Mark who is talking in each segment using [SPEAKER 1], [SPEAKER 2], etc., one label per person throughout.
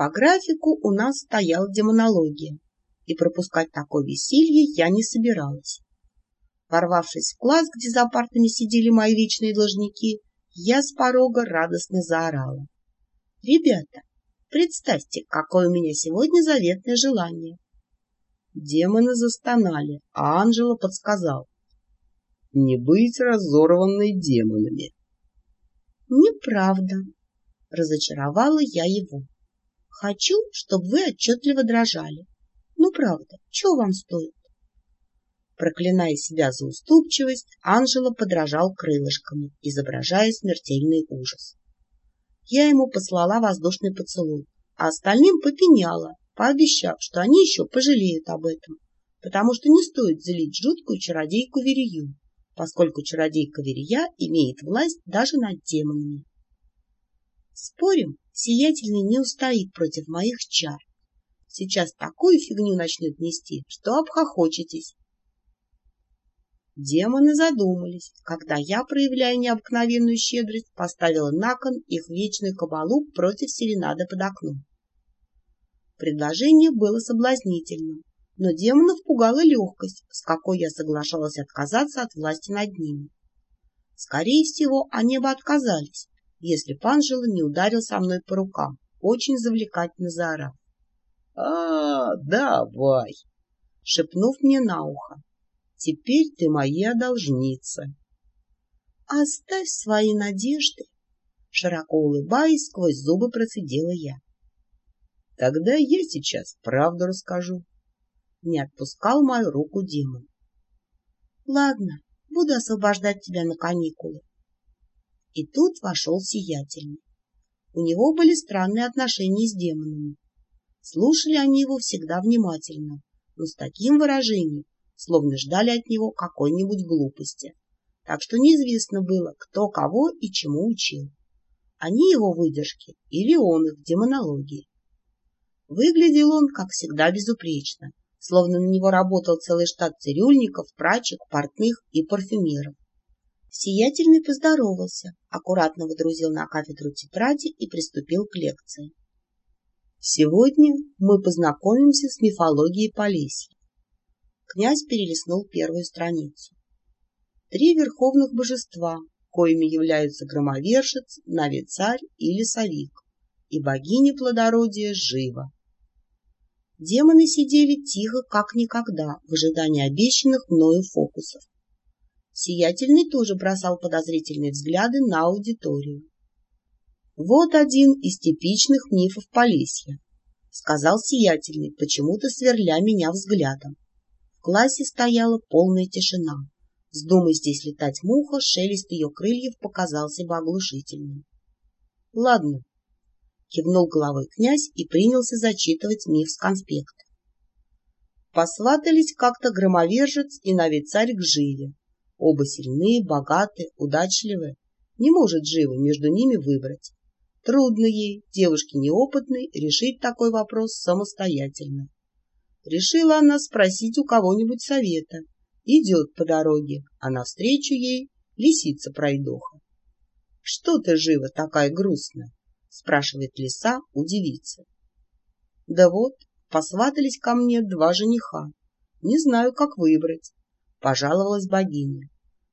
[SPEAKER 1] По графику у нас стояла демонология, и пропускать такое веселье я не собиралась. Ворвавшись в класс, где за партами сидели мои вечные должники, я с порога радостно заорала. — Ребята, представьте, какое у меня сегодня заветное желание. Демоны застонали, а Анжела подсказал. — Не быть разорванной демонами. — Неправда, — разочаровала я его. — Хочу, чтобы вы отчетливо дрожали. Ну, правда, чего вам стоит? Проклиная себя за уступчивость, Анжела подражал крылышками, изображая смертельный ужас. Я ему послала воздушный поцелуй, а остальным попеняла, пообещав, что они еще пожалеют об этом, потому что не стоит злить жуткую чародейку Верию, поскольку чародейка Верия имеет власть даже над демонами. Спорим, сиятельный не устоит против моих чар. Сейчас такую фигню начнет нести, что обхохочетесь. Демоны задумались, когда я, проявляя необыкновенную щедрость, поставила на кон их вечную кабалу против серенады под окном. Предложение было соблазнительным, но демонов пугала легкость, с какой я соглашалась отказаться от власти над ними. Скорее всего, они бы отказались, если Панжела не ударил со мной по рукам, очень завлекательно заорав. — А, давай! — шепнув мне на ухо. Теперь ты моя должница. Оставь свои надежды, широко улыбаясь, сквозь зубы процедила я. Тогда я сейчас правду расскажу. Не отпускал мою руку демон. Ладно, буду освобождать тебя на каникулы. И тут вошел сиятельный. У него были странные отношения с демонами. Слушали они его всегда внимательно, но с таким выражением, словно ждали от него какой-нибудь глупости. Так что неизвестно было, кто кого и чему учил. Они его выдержки или он их демонологии. Выглядел он, как всегда, безупречно, словно на него работал целый штат цирюльников, прачек, портных и парфюмеров. Сиятельный поздоровался, аккуратно выдрузил на кафедру тетради и приступил к лекции. Сегодня мы познакомимся с мифологией Полесья. Князь перелистнул первую страницу. Три верховных божества, коими являются громовержец, навицарь и лесовик, и богиня плодородия Жива. Демоны сидели тихо, как никогда, в ожидании обещанных мною фокусов. Сиятельный тоже бросал подозрительные взгляды на аудиторию. Вот один из типичных мифов Полесья, — сказал Сиятельный, почему-то сверля меня взглядом. В классе стояла полная тишина. Вздумай здесь летать муха, шелест ее крыльев показался бы оглушительным. — Ладно, — кивнул головой князь и принялся зачитывать миф с конспекта. Посватались как-то громовержец и новицарь к Живе. Оба сильные, богаты, удачливые. Не может Жива между ними выбрать. Трудно ей, девушке неопытной, решить такой вопрос самостоятельно. Решила она спросить у кого-нибудь совета. Идет по дороге, а навстречу ей лисица-пройдоха. — Что ты живо такая грустная? — спрашивает лиса у девицы. — Да вот, посватались ко мне два жениха. Не знаю, как выбрать, — пожаловалась богиня.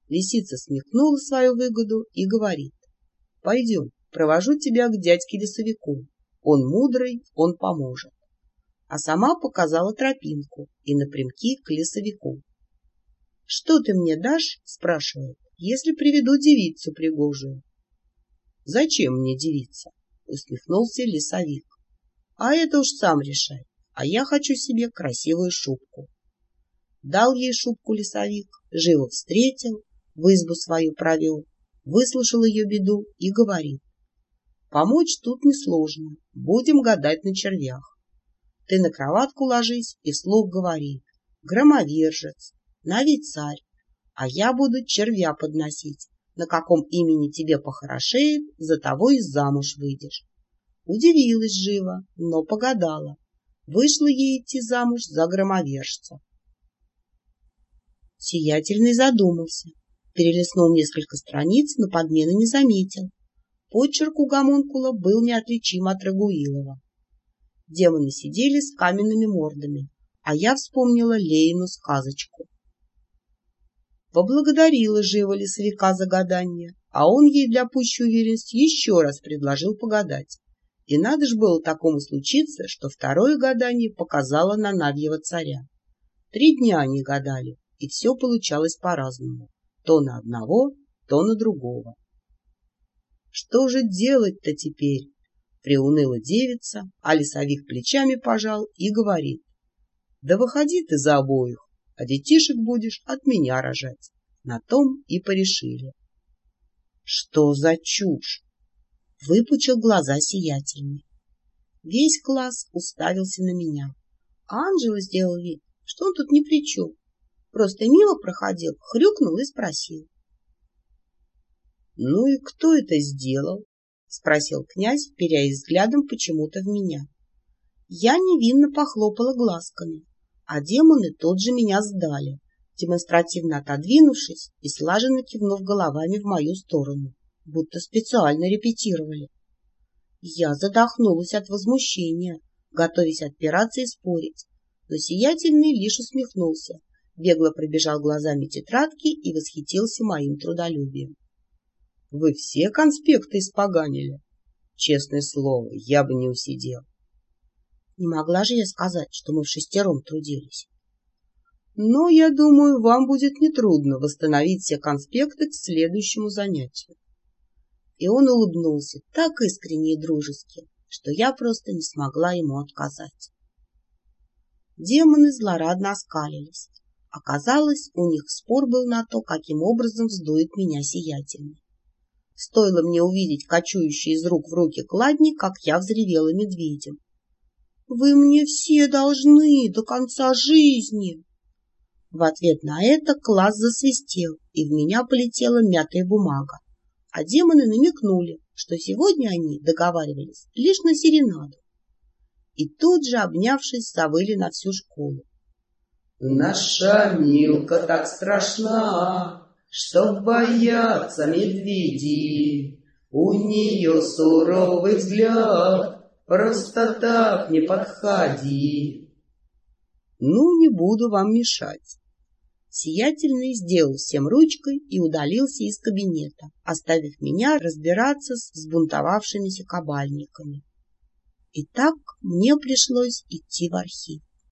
[SPEAKER 1] Лисица смехнула свою выгоду и говорит. — Пойдем, провожу тебя к дядьке-лесовику. Он мудрый, он поможет а сама показала тропинку и напрямки к лесовику. — Что ты мне дашь? — спрашивает, — если приведу девицу пригожую. — Зачем мне девица? — усмехнулся лесовик. — А это уж сам решай, а я хочу себе красивую шубку. Дал ей шубку лесовик, живо встретил, в избу свою провел, выслушал ее беду и говорит. Помочь тут несложно, будем гадать на червях. Ты на кроватку ложись и вслух говори. Громовержец, нави царь, а я буду червя подносить. На каком имени тебе похорошеет, за того и замуж выйдешь. Удивилась живо, но погадала. Вышла ей идти замуж за громовержца. Сиятельный задумался, перелистнул несколько страниц, но подмены не заметил. Почерк у гомункула был неотличим от Рагуилова. Демоны сидели с каменными мордами, а я вспомнила Лейну сказочку. Поблагодарила живо лесовика за гадание, а он ей для пущей уверенности еще раз предложил погадать. И надо ж было такому случиться, что второе гадание показало на Навьего царя. Три дня они гадали, и все получалось по-разному. То на одного, то на другого. Что же делать-то теперь? Приуныла девица, а лесовик плечами пожал и говорит. Да выходи ты за обоих, а детишек будешь от меня рожать. На том и порешили. Что за чушь? Выпучил глаза сиятельный. Весь класс уставился на меня. Анжела сделал вид, что он тут ни при чем. Просто мимо проходил, хрюкнул и спросил. — Ну и кто это сделал? — спросил князь, вперяясь взглядом почему-то в меня. Я невинно похлопала глазками, а демоны тут же меня сдали, демонстративно отодвинувшись и слаженно кивнув головами в мою сторону, будто специально репетировали. Я задохнулась от возмущения, готовясь отпираться и спорить, но сиятельный лишь усмехнулся, бегло пробежал глазами тетрадки и восхитился моим трудолюбием. — Вы все конспекты испоганили? Честное слово, я бы не усидел. Не могла же я сказать, что мы в шестером трудились. Но, я думаю, вам будет нетрудно восстановить все конспекты к следующему занятию. И он улыбнулся так искренне и дружески, что я просто не смогла ему отказать. Демоны злорадно оскалились. Оказалось, у них спор был на то, каким образом вздует меня сиятельный. Стоило мне увидеть кочующий из рук в руки кладни, как я взревела медведем. «Вы мне все должны до конца жизни!» В ответ на это класс засвистел, и в меня полетела мятая бумага. А демоны намекнули, что сегодня они договаривались лишь на серенаду. И тут же, обнявшись, завыли на всю школу.
[SPEAKER 2] «Наша Милка так страшна!» что боятся медведи. У нее суровый взгляд, просто так не подходи.
[SPEAKER 1] Ну, не буду вам мешать. Сиятельный сделал всем ручкой и удалился из кабинета, оставив меня разбираться с взбунтовавшимися кабальниками. И так мне пришлось идти в архив.